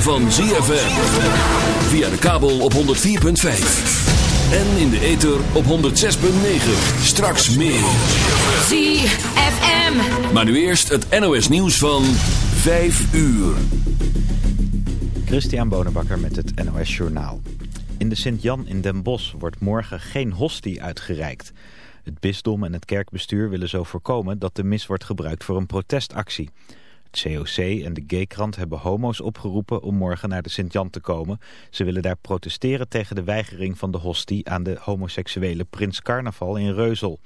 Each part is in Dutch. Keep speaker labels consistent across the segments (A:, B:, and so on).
A: Van ZFM. Via de kabel op 104.5. En in de ether op 106.9. Straks meer. ZFM. Maar nu eerst het NOS nieuws van 5 uur.
B: Christian Bonenbakker met het NOS Journaal. In de Sint-Jan in Den Bosch wordt morgen geen hostie uitgereikt. Het bisdom en het kerkbestuur willen zo voorkomen dat de mis wordt gebruikt voor een protestactie. COC en de Gaykrant hebben homo's opgeroepen om morgen naar de Sint-Jan te komen. Ze willen daar protesteren tegen de weigering van de hostie aan de homoseksuele Prins Carnaval in Reuzel.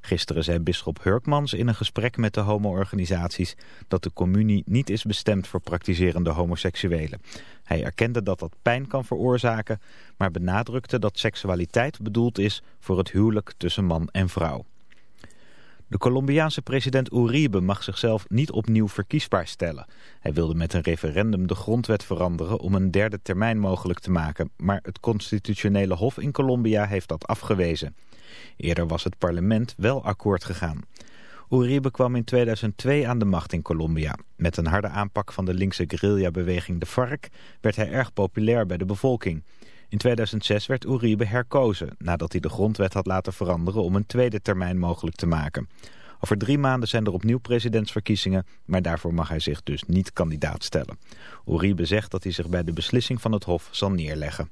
B: Gisteren zei bisschop Hurkmans in een gesprek met de homo-organisaties dat de communie niet is bestemd voor praktiserende homoseksuelen. Hij erkende dat dat pijn kan veroorzaken, maar benadrukte dat seksualiteit bedoeld is voor het huwelijk tussen man en vrouw. De Colombiaanse president Uribe mag zichzelf niet opnieuw verkiesbaar stellen. Hij wilde met een referendum de grondwet veranderen om een derde termijn mogelijk te maken. Maar het constitutionele hof in Colombia heeft dat afgewezen. Eerder was het parlement wel akkoord gegaan. Uribe kwam in 2002 aan de macht in Colombia. Met een harde aanpak van de linkse guerrillabeweging de FARC werd hij erg populair bij de bevolking. In 2006 werd Uribe herkozen nadat hij de grondwet had laten veranderen om een tweede termijn mogelijk te maken. Over drie maanden zijn er opnieuw presidentsverkiezingen, maar daarvoor mag hij zich dus niet kandidaat stellen. Uribe zegt dat hij zich bij de beslissing van het Hof zal neerleggen.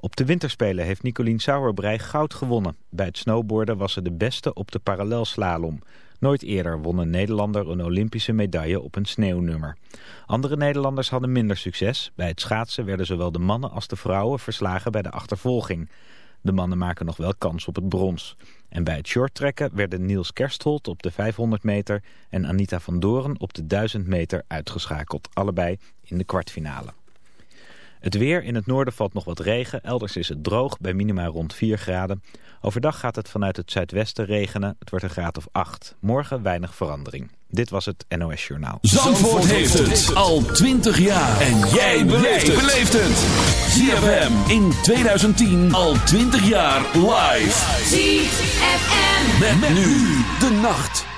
B: Op de winterspelen heeft Nicolien Sauerbrei goud gewonnen. Bij het snowboarden was ze de beste op de parallelslalom. Nooit eerder won een Nederlander een Olympische medaille op een sneeuwnummer. Andere Nederlanders hadden minder succes. Bij het schaatsen werden zowel de mannen als de vrouwen verslagen bij de achtervolging. De mannen maken nog wel kans op het brons. En bij het shorttrekken werden Niels Kerstholt op de 500 meter en Anita van Doren op de 1000 meter uitgeschakeld. Allebei in de kwartfinale. Het weer, in het noorden valt nog wat regen. Elders is het droog, bij minima rond 4 graden. Overdag gaat het vanuit het zuidwesten regenen. Het wordt een graad of 8. Morgen weinig verandering. Dit was het NOS Journaal.
A: Zandvoort, heeft het al 20 jaar. En jij beleeft het. ZFM in 2010 al 20 jaar live. ZFM. met nu de nacht.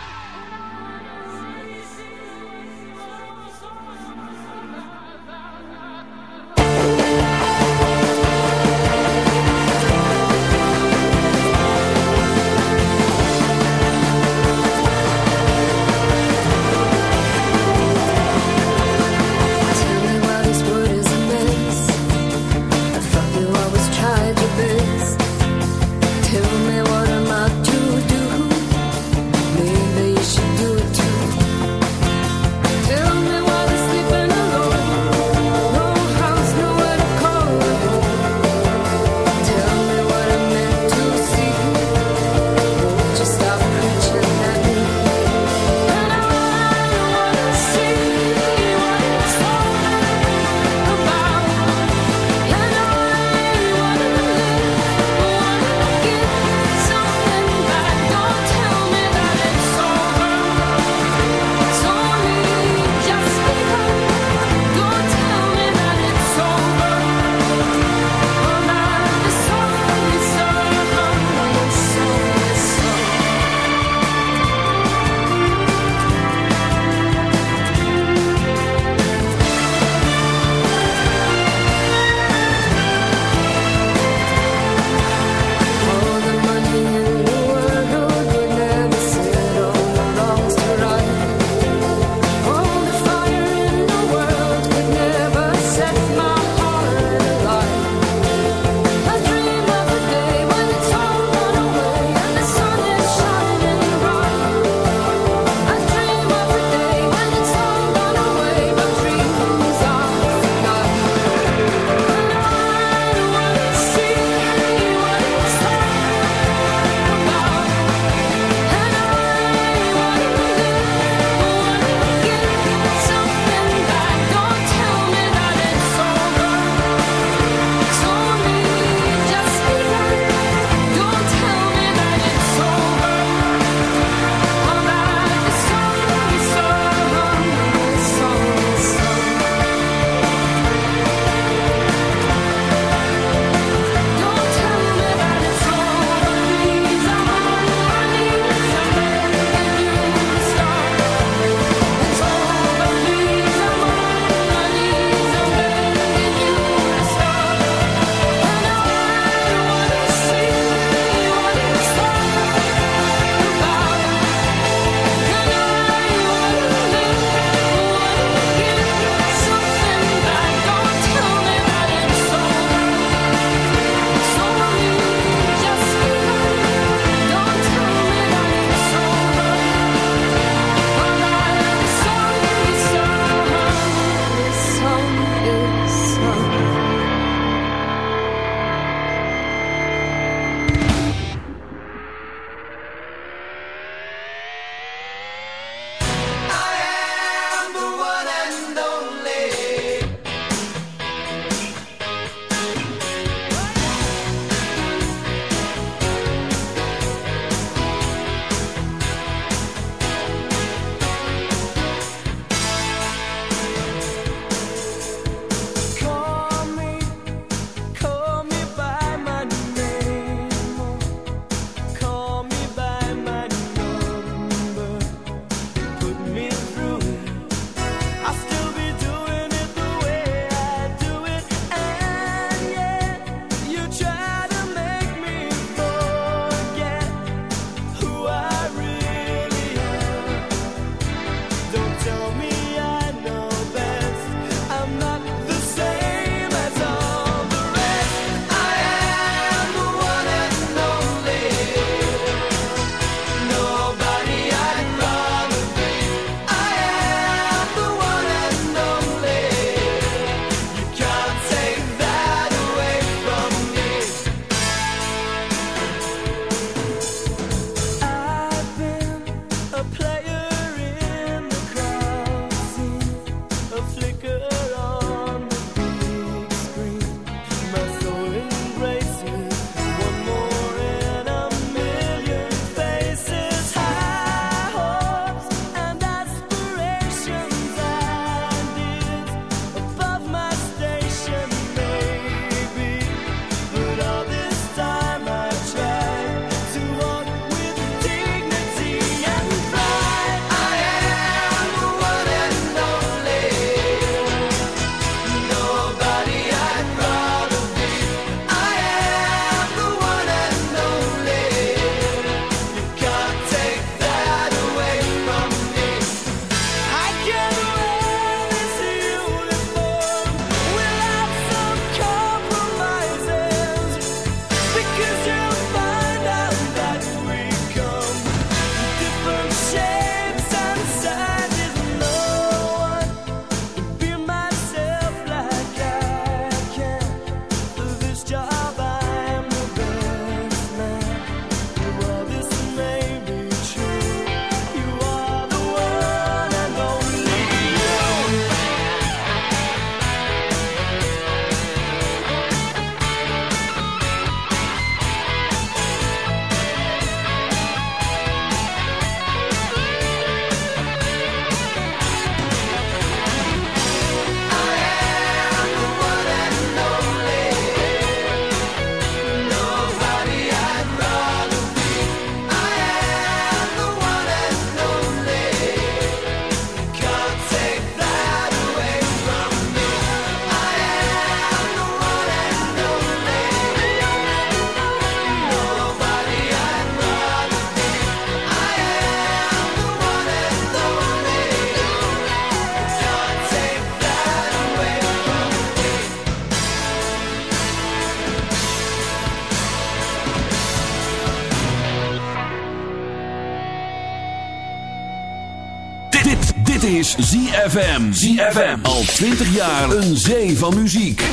A: ZFM. ZFM. Al 20 jaar een zee van muziek.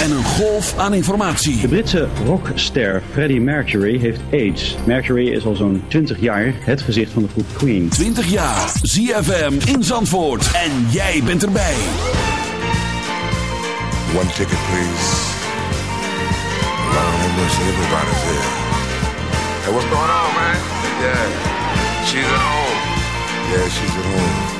A: En een golf aan informatie.
C: De Britse rockster Freddie Mercury heeft AIDS. Mercury is al zo'n 20 jaar het gezicht van de groep Queen.
A: 20 jaar. ZFM in Zandvoort. En jij bent erbij.
D: One ticket, please. Long mercy, everybody's here. Hey, what's going on, man? Yeah. She's at home. Yeah, she's at home.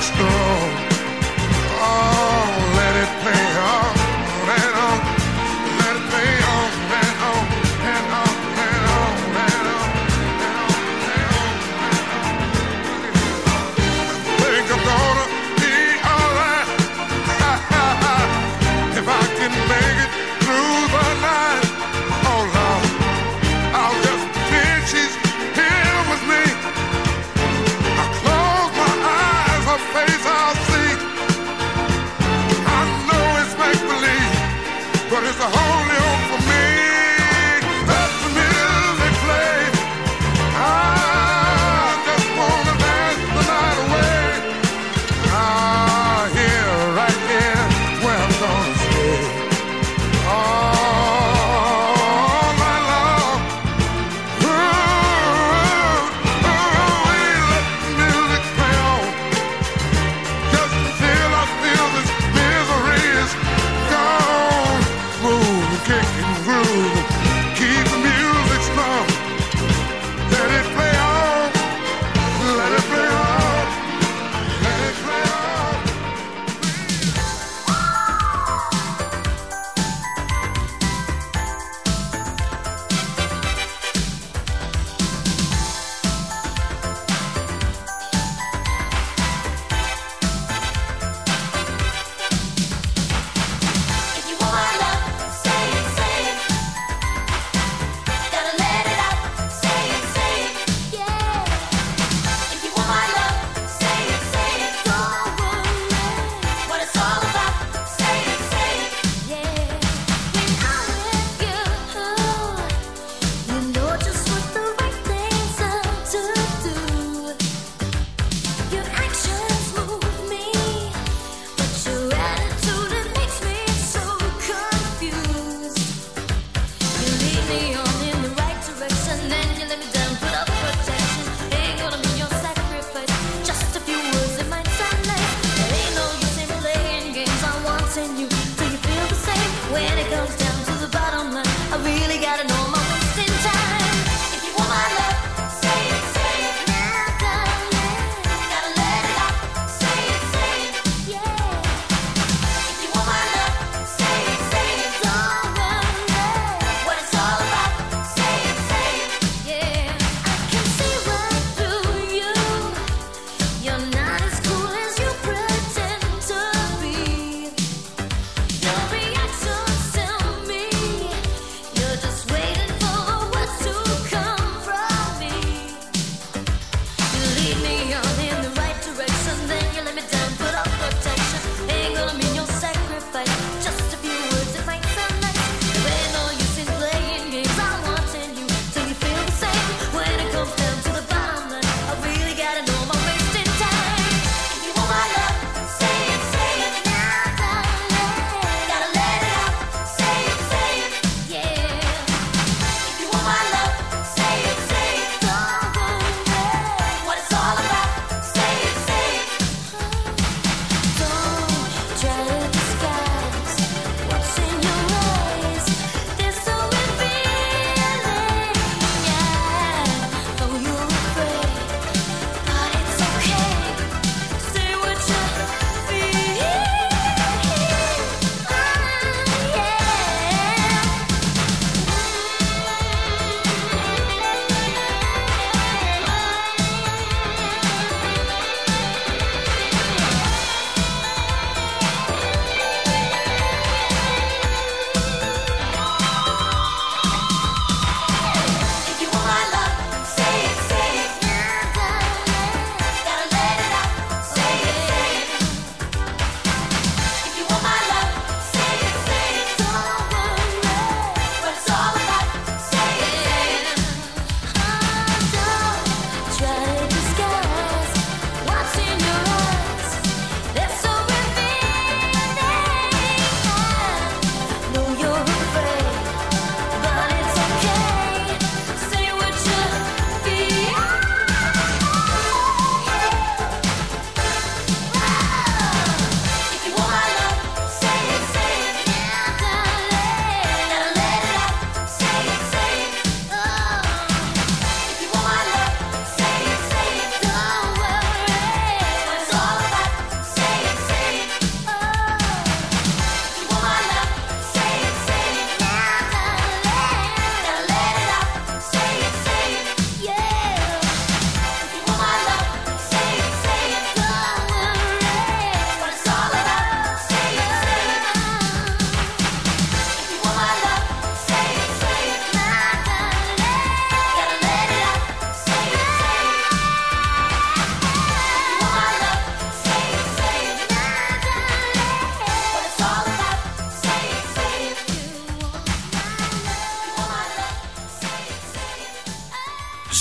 D: strong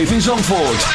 E: beleven on
F: Zandvoort.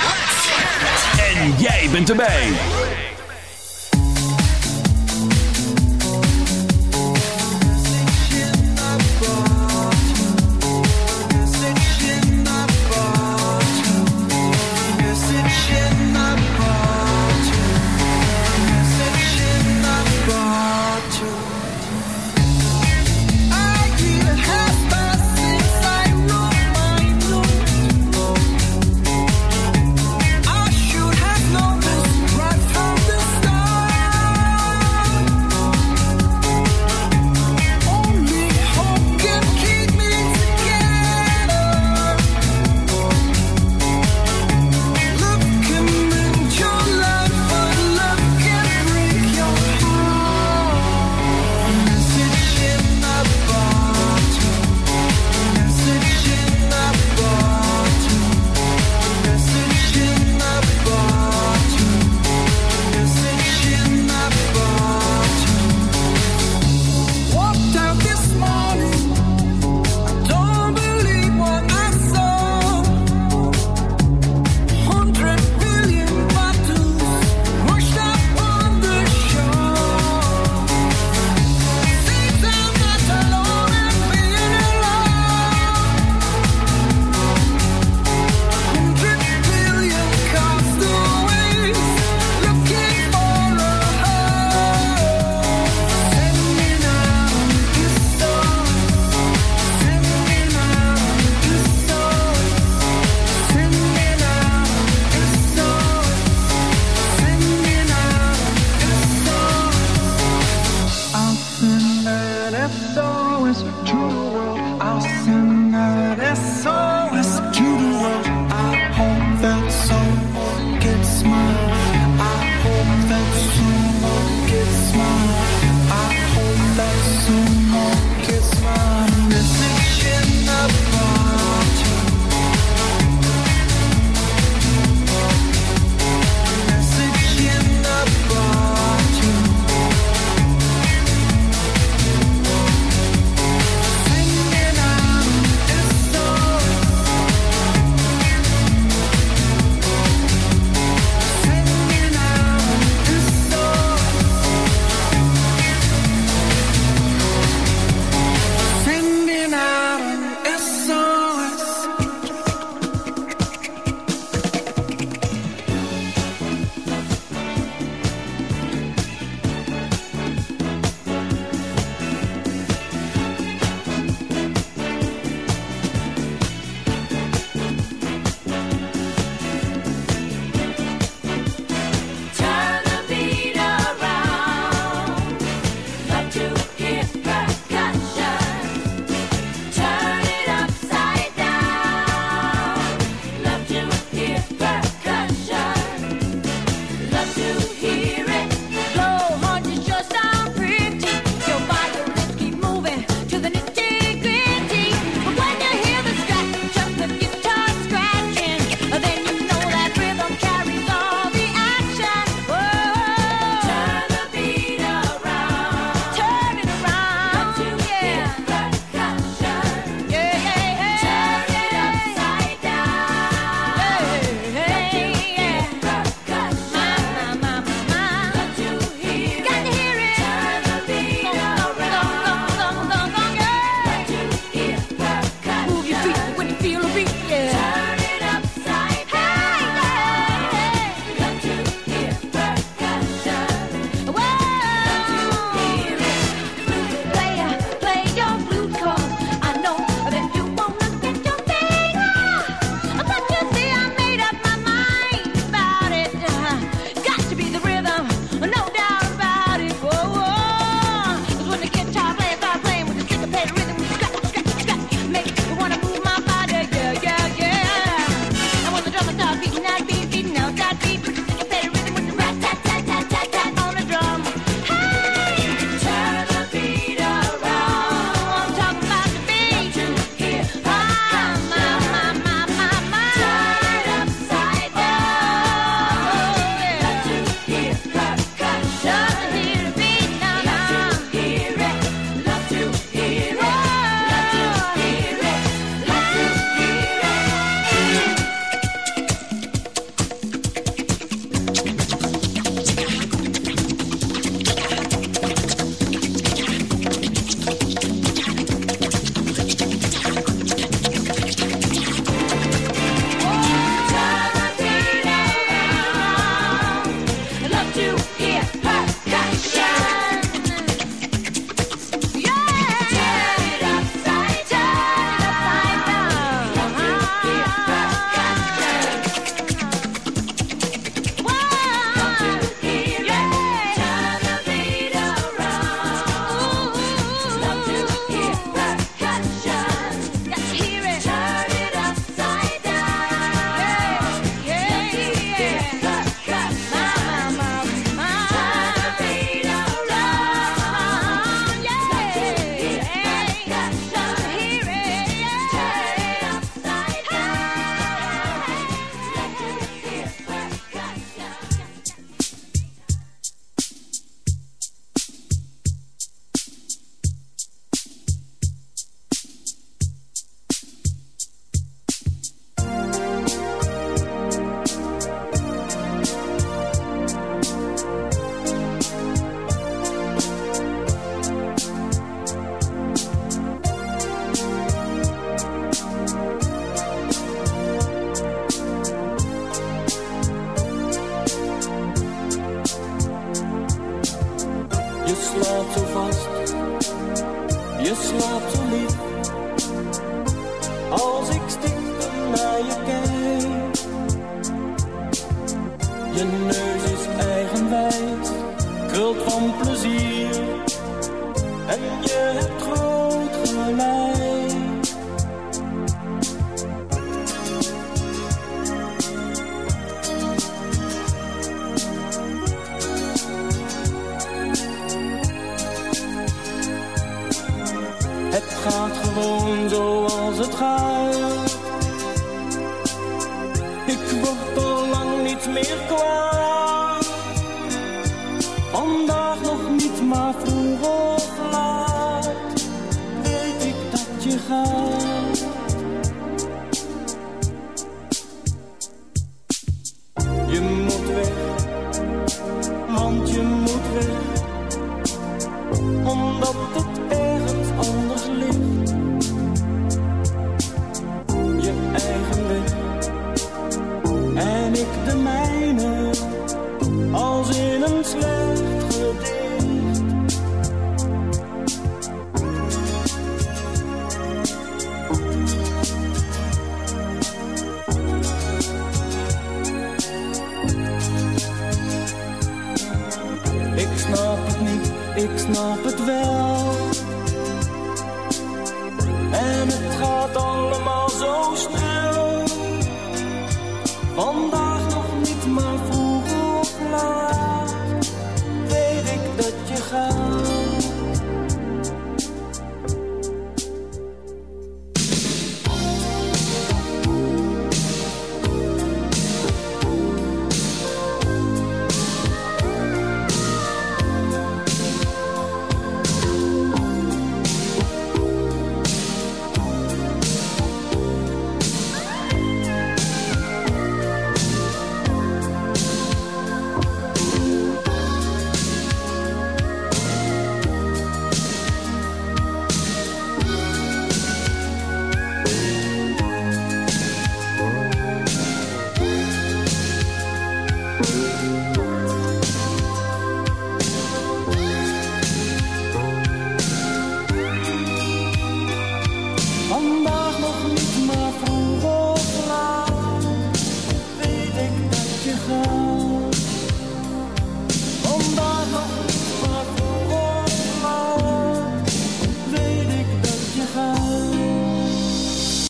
G: love